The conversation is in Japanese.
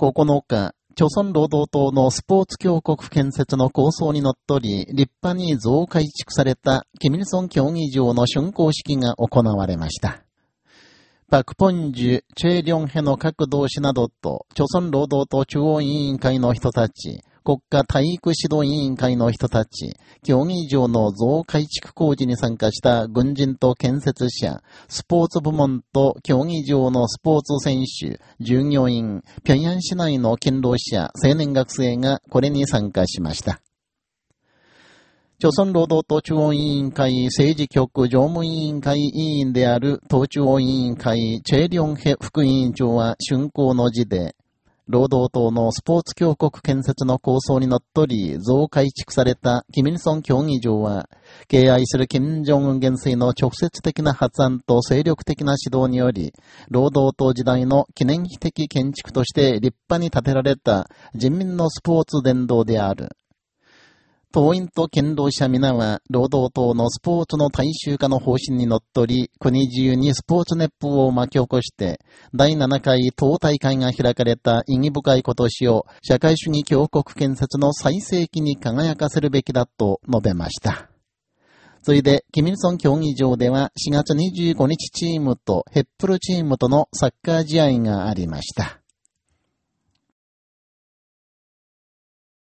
9日、朝鮮労働党のスポーツ強国建設の構想にのっとり、立派に増改築された、キミルソン競技場の竣工式が行われました。パクポンジュ、チェ・リョンヘの各同志などと、朝鮮労働党中央委員会の人たち、国家体育指導委員会の人たち、競技場の増改築工事に参加した軍人と建設者、スポーツ部門と競技場のスポーツ選手、従業員、平壌市内の勤労者、青年学生がこれに参加しました。朝鮮労働党中央委員会政治局常務委員会委員である党中央委員会チェ・リョンヘ副委員長は竣工の字で、労働党のスポーツ強国建設の構想にのっとり増改築されたキミルソン競技場は、敬愛する金正恩元帥の直接的な発案と精力的な指導により、労働党時代の記念碑的建築として立派に建てられた人民のスポーツ伝道である。党員と堅労者皆は、労働党のスポーツの大衆化の方針にのっとり、国中にスポーツ熱風を巻き起こして、第7回党大会が開かれた意義深い今年を、社会主義強国建設の最盛期に輝かせるべきだと述べました。それで、キミルソン競技場では4月25日チームとヘップルチームとのサッカー試合がありました。